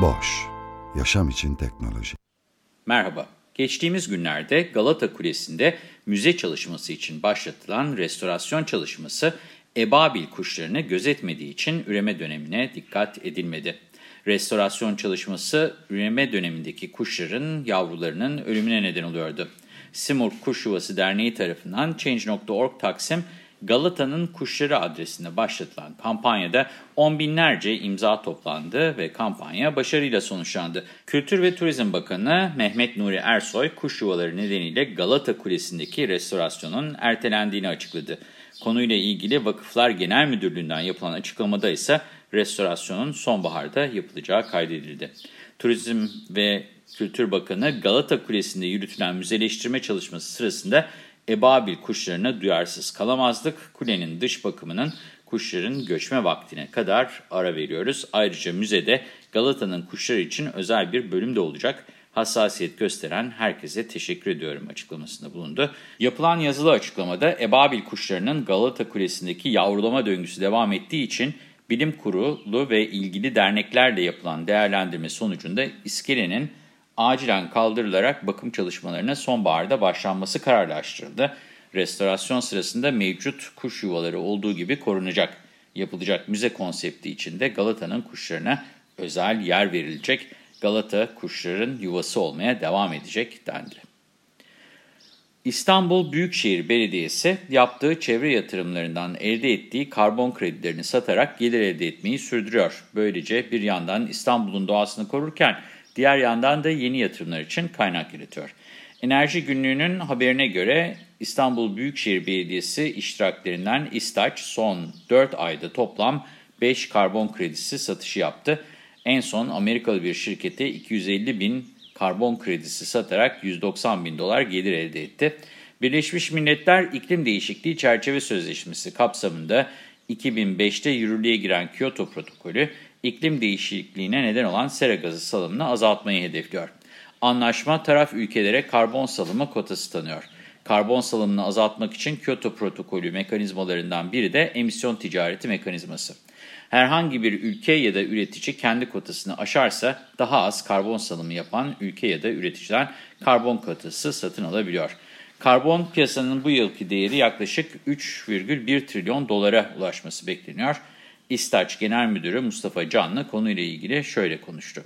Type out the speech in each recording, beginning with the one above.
Boş, yaşam için teknoloji. Merhaba. Geçtiğimiz günlerde Galata Kulesi'nde müze çalışması için başlatılan restorasyon çalışması ebabil kuşlarını gözetmediği için üreme dönemine dikkat edilmedi. Restorasyon çalışması üreme dönemindeki kuşların yavrularının ölümüne neden oluyordu. Simurg Kuş Yuvası Derneği tarafından Change.org Taksim Galata'nın Kuşları adresinde başlatılan kampanyada on binlerce imza toplandı ve kampanya başarıyla sonuçlandı. Kültür ve Turizm Bakanı Mehmet Nuri Ersoy kuş yuvaları nedeniyle Galata Kulesi'ndeki restorasyonun ertelendiğini açıkladı. Konuyla ilgili Vakıflar Genel Müdürlüğü'nden yapılan açıklamada ise restorasyonun sonbaharda yapılacağı kaydedildi. Turizm ve Kültür Bakanı Galata Kulesi'nde yürütülen müzeleştirme çalışması sırasında ebabil kuşlarına duyarsız kalamazdık. Kulenin dış bakımının kuşların göçme vaktine kadar ara veriyoruz. Ayrıca müzede Galata'nın kuşları için özel bir bölüm de olacak. Hassasiyet gösteren herkese teşekkür ediyorum açıklamasında bulundu. Yapılan yazılı açıklamada ebabil kuşlarının Galata Kulesi'ndeki yavrulama döngüsü devam ettiği için bilim kurulu ve ilgili derneklerle yapılan değerlendirme sonucunda iskelenin acilen kaldırılarak bakım çalışmalarına sonbaharda başlanması kararlaştırıldı. Restorasyon sırasında mevcut kuş yuvaları olduğu gibi korunacak. Yapılacak müze konsepti içinde Galata'nın kuşlarına özel yer verilecek. Galata kuşların yuvası olmaya devam edecek dendi. İstanbul Büyükşehir Belediyesi yaptığı çevre yatırımlarından elde ettiği karbon kredilerini satarak gelir elde etmeyi sürdürüyor. Böylece bir yandan İstanbul'un doğasını korurken diğer yandan da yeni yatırımlar için kaynak yaratıyor. Enerji Günlüğü'nün haberine göre İstanbul Büyükşehir Belediyesi iştiraklerinden İstaç son 4 ayda toplam 5 karbon kredisi satışı yaptı. En son Amerikalı bir şirkete 250 bin karbon kredisi satarak 190 bin dolar gelir elde etti. Birleşmiş Milletler İklim Değişikliği Çerçeve Sözleşmesi kapsamında 2005'te yürürlüğe giren Kyoto Protokolü, iklim değişikliğine neden olan sera gazı salımını azaltmayı hedefliyor. Anlaşma taraf ülkelere karbon salımı kotası tanıyor. Karbon salımını azaltmak için Kyoto Protokolü mekanizmalarından biri de emisyon ticareti mekanizması. Herhangi bir ülke ya da üretici kendi kotasını aşarsa daha az karbon salımı yapan ülke ya da üreticiden karbon kotası satın alabiliyor. Karbon piyasanın bu yılki değeri yaklaşık 3,1 trilyon dolara ulaşması bekleniyor. İstaç Genel Müdürü Mustafa Canlı konuyla ilgili şöyle konuştu.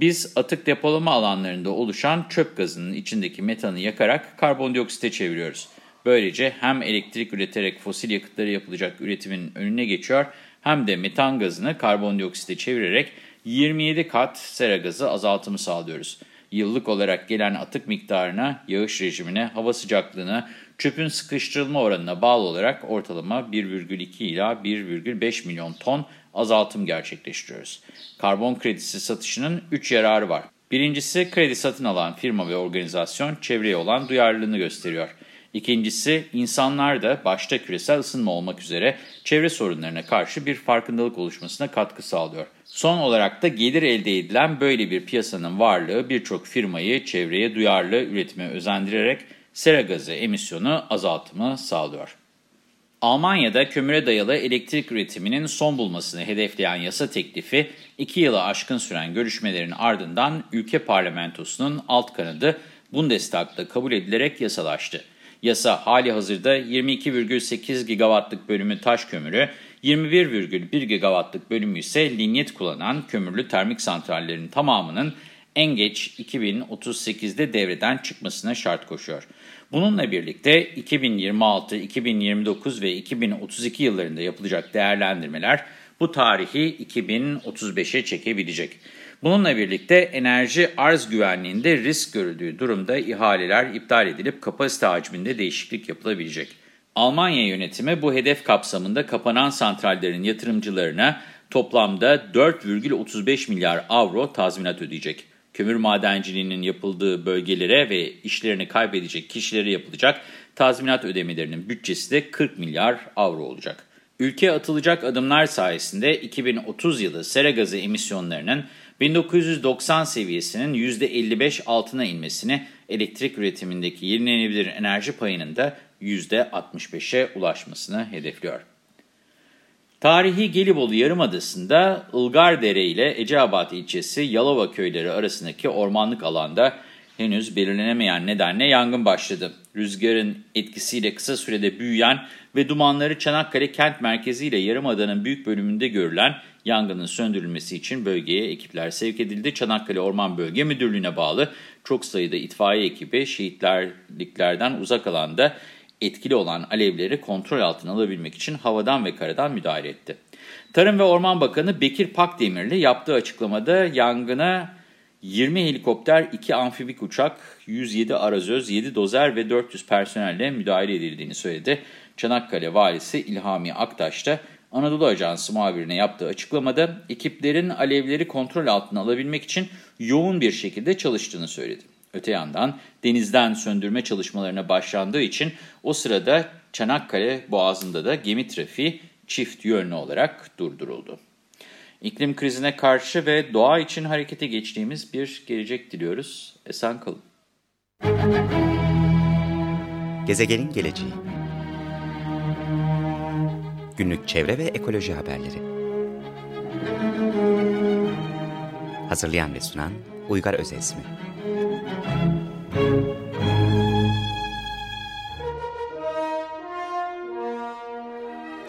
Biz atık depolama alanlarında oluşan çöp gazının içindeki metanı yakarak karbondioksite çeviriyoruz. Böylece hem elektrik üreterek fosil yakıtları yapılacak üretimin önüne geçiyor hem de metan gazını karbondioksite çevirerek 27 kat sera gazı azaltımı sağlıyoruz. Yıllık olarak gelen atık miktarına, yağış rejimine, hava sıcaklığına, çöpün sıkıştırılma oranına bağlı olarak ortalama 1,2 ila 1,5 milyon ton azaltım gerçekleştiriyoruz. Karbon kredisi satışının 3 yararı var. Birincisi kredi satın alan firma ve organizasyon çevreye olan duyarlılığını gösteriyor. İkincisi insanlar da başta küresel ısınma olmak üzere çevre sorunlarına karşı bir farkındalık oluşmasına katkı sağlıyor. Son olarak da gelir elde edilen böyle bir piyasanın varlığı birçok firmayı çevreye duyarlı üretime özendirerek sera gazı emisyonu azaltımı sağlıyor. Almanya'da kömüre dayalı elektrik üretiminin son bulmasını hedefleyen yasa teklifi 2 yılı aşkın süren görüşmelerin ardından ülke parlamentosunun alt kanadı Bundestag'da kabul edilerek yasalaştı. Yasa hali hazırda 22,8 gigawattlık bölümü taş kömürü, 21,1 gigawattlık bölümü ise linyet kullanan kömürlü termik santrallerin tamamının en geç 2038'de devreden çıkmasına şart koşuyor. Bununla birlikte 2026, 2029 ve 2032 yıllarında yapılacak değerlendirmeler bu tarihi 2035'e çekebilecek. Bununla birlikte enerji arz güvenliğinde risk görüldüğü durumda ihaleler iptal edilip kapasite hacminde değişiklik yapılabilecek. Almanya yönetimi bu hedef kapsamında kapanan santrallerin yatırımcılarına toplamda 4,35 milyar avro tazminat ödeyecek. Kömür madenciliğinin yapıldığı bölgelere ve işlerini kaybedecek kişilere yapılacak tazminat ödemelerinin bütçesi de 40 milyar avro olacak. Ülke atılacak adımlar sayesinde 2030 yılı sera gazı emisyonlarının 1990 seviyesinin %55 altına inmesini, elektrik üretimindeki yenilenebilir enerji payının da %65'e ulaşmasını hedefliyor. Tarihi Gelibolu Yarımadası'nda Ilgardere ile Eceabat ilçesi Yalova köyleri arasındaki ormanlık alanda henüz belirlenemeyen nedenle yangın başladı. Rüzgarın etkisiyle kısa sürede büyüyen ve dumanları Çanakkale kent merkezi ile Yarımada'nın büyük bölümünde görülen yangının söndürülmesi için bölgeye ekipler sevk edildi. Çanakkale Orman Bölge Müdürlüğü'ne bağlı çok sayıda itfaiye ekibi şehitlerliklerden uzak alanda etkili olan alevleri kontrol altına alabilmek için havadan ve karadan müdahale etti. Tarım ve Orman Bakanı Bekir Pakdemirli yaptığı açıklamada yangına 20 helikopter, 2 amfibik uçak, 107 arazöz, 7 dozer ve 400 personelle müdahale edildiğini söyledi. Çanakkale Valisi İlhami Aktaş da Anadolu Ajansı muhabirine yaptığı açıklamada ekiplerin alevleri kontrol altına alabilmek için yoğun bir şekilde çalıştığını söyledi. Öte yandan denizden söndürme çalışmalarına başlandığı için o sırada Çanakkale Boğazı'nda da gemi trafiği çift yönlü olarak durduruldu. İklim krizine karşı ve doğa için harekete geçtiğimiz bir gelecek diliyoruz. Esen kalın. Gezegenin geleceği Günlük çevre ve ekoloji haberleri Hazırlayan ve sunan Uygar Özesmi